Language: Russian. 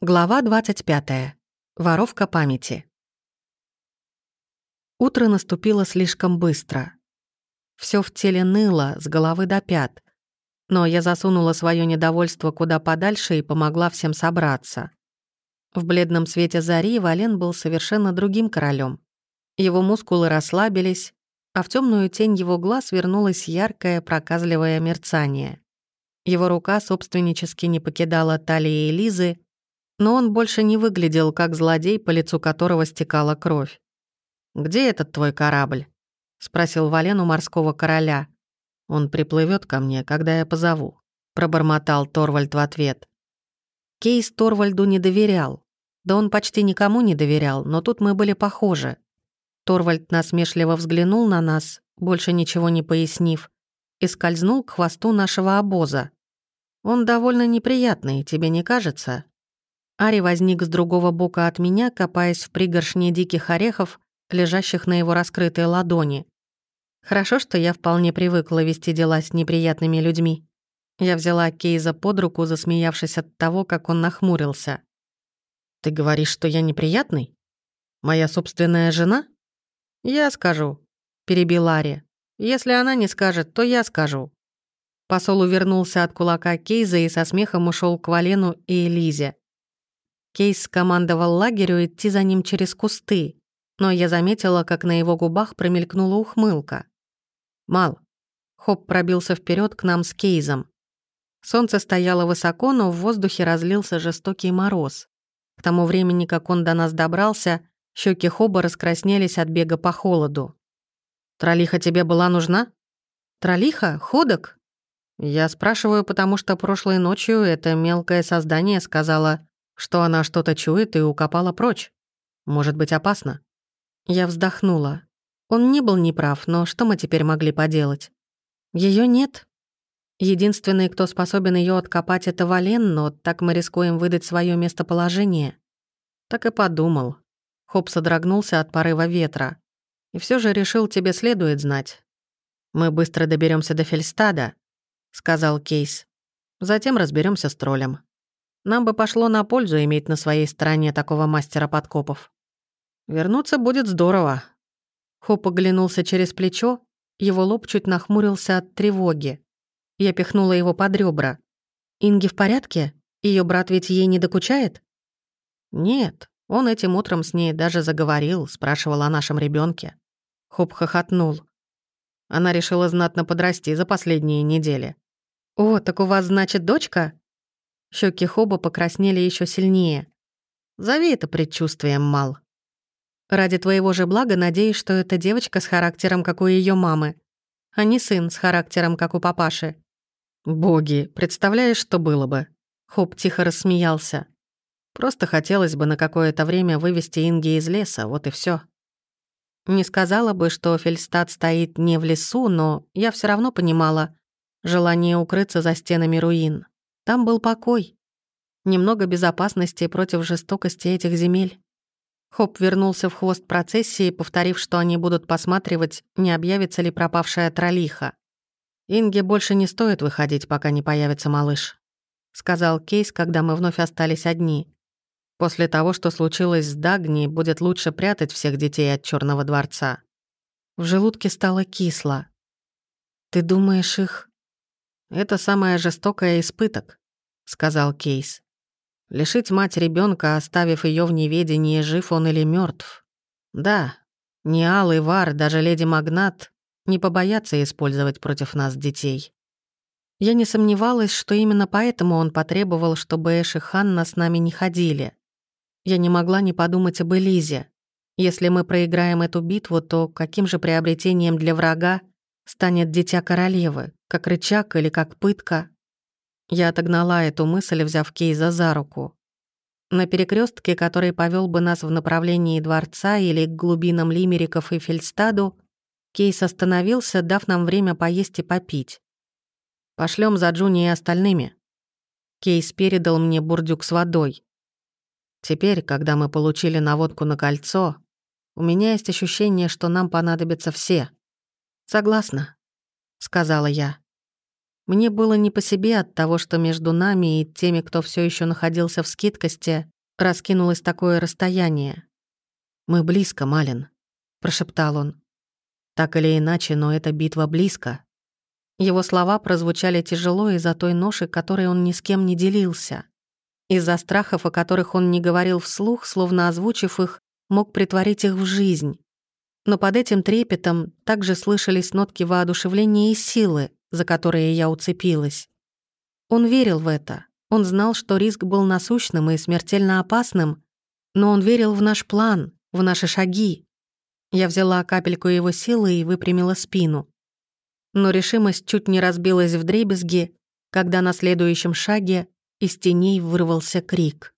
Глава 25. Воровка памяти. Утро наступило слишком быстро. Все в теле ныло, с головы до пят. Но я засунула свое недовольство куда подальше и помогла всем собраться. В бледном свете зари Вален был совершенно другим королем. Его мускулы расслабились, а в темную тень его глаз вернулось яркое проказливое мерцание. Его рука собственнически не покидала талии Элизы, но он больше не выглядел как злодей, по лицу которого стекала кровь. «Где этот твой корабль?» — спросил Вален у морского короля. «Он приплывет ко мне, когда я позову», — пробормотал Торвальд в ответ. Кейс Торвальду не доверял. Да он почти никому не доверял, но тут мы были похожи. Торвальд насмешливо взглянул на нас, больше ничего не пояснив, и скользнул к хвосту нашего обоза. «Он довольно неприятный, тебе не кажется?» Ари возник с другого бока от меня, копаясь в пригоршне диких орехов, лежащих на его раскрытой ладони. Хорошо, что я вполне привыкла вести дела с неприятными людьми. Я взяла Кейза под руку, засмеявшись от того, как он нахмурился. «Ты говоришь, что я неприятный? Моя собственная жена?» «Я скажу», — перебил Ари. «Если она не скажет, то я скажу». Посол увернулся от кулака Кейза и со смехом ушел к Валену и Элизе. Кейс скомандовал лагерю идти за ним через кусты, но я заметила, как на его губах промелькнула ухмылка. «Мал». Хоп пробился вперед к нам с Кейзом. Солнце стояло высоко, но в воздухе разлился жестокий мороз. К тому времени, как он до нас добрался, щеки Хоба раскраснелись от бега по холоду. «Тролиха тебе была нужна?» «Тролиха? Ходок?» Я спрашиваю, потому что прошлой ночью это мелкое создание сказала что она что-то чует и укопала прочь. Может быть опасно. Я вздохнула. Он не был неправ, но что мы теперь могли поделать? Ее нет. Единственный, кто способен ее откопать, это Вален, но так мы рискуем выдать свое местоположение. Так и подумал. Хоп содрогнулся от порыва ветра. И все же решил, тебе следует знать. Мы быстро доберемся до Фельстада, сказал Кейс. Затем разберемся с троллем. Нам бы пошло на пользу иметь на своей стороне такого мастера подкопов. Вернуться будет здорово. Хоп оглянулся через плечо, его лоб чуть нахмурился от тревоги. Я пихнула его под ребра. «Инги в порядке? Ее брат ведь ей не докучает?» «Нет, он этим утром с ней даже заговорил, спрашивал о нашем ребенке. Хоп хохотнул. Она решила знатно подрасти за последние недели. «О, так у вас, значит, дочка?» Щеки Хоба покраснели еще сильнее. «Зови это предчувствием, Мал. Ради твоего же блага надеюсь, что это девочка с характером, как у ее мамы, а не сын с характером, как у папаши». «Боги, представляешь, что было бы?» Хоб тихо рассмеялся. «Просто хотелось бы на какое-то время вывести Инги из леса, вот и все. Не сказала бы, что Фельстад стоит не в лесу, но я все равно понимала желание укрыться за стенами руин. Там был покой. Немного безопасности против жестокости этих земель. Хоп вернулся в хвост процессии, повторив, что они будут посматривать, не объявится ли пропавшая тролиха. «Инге больше не стоит выходить, пока не появится малыш», — сказал Кейс, когда мы вновь остались одни. «После того, что случилось с Дагни, будет лучше прятать всех детей от Черного дворца». В желудке стало кисло. «Ты думаешь, их...» «Это самое жестокое испыток сказал Кейс. Лишить мать ребенка, оставив ее в неведении, жив он или мертв. Да, ни Алый Вар, даже леди Магнат не побоятся использовать против нас детей. Я не сомневалась, что именно поэтому он потребовал, чтобы Эш и Ханна с нами не ходили. Я не могла не подумать об Элизе. Если мы проиграем эту битву, то каким же приобретением для врага станет дитя королевы, как рычаг или как пытка? Я отогнала эту мысль, взяв Кейза за руку. На перекрестке, который повел бы нас в направлении дворца или к глубинам Лимериков и Фельстаду, Кейс остановился, дав нам время поесть и попить. Пошлем за Джуни и остальными. Кейс передал мне бурдюк с водой. Теперь, когда мы получили наводку на кольцо, у меня есть ощущение, что нам понадобятся все. Согласна, сказала я. Мне было не по себе от того, что между нами и теми, кто все еще находился в скидкости, раскинулось такое расстояние. «Мы близко, Малин», — прошептал он. «Так или иначе, но эта битва близко». Его слова прозвучали тяжело из-за той ноши, которой он ни с кем не делился. Из-за страхов, о которых он не говорил вслух, словно озвучив их, мог притворить их в жизнь. Но под этим трепетом также слышались нотки воодушевления и силы, за которые я уцепилась. Он верил в это. Он знал, что риск был насущным и смертельно опасным, но он верил в наш план, в наши шаги. Я взяла капельку его силы и выпрямила спину. Но решимость чуть не разбилась в дребезги, когда на следующем шаге из теней вырвался крик.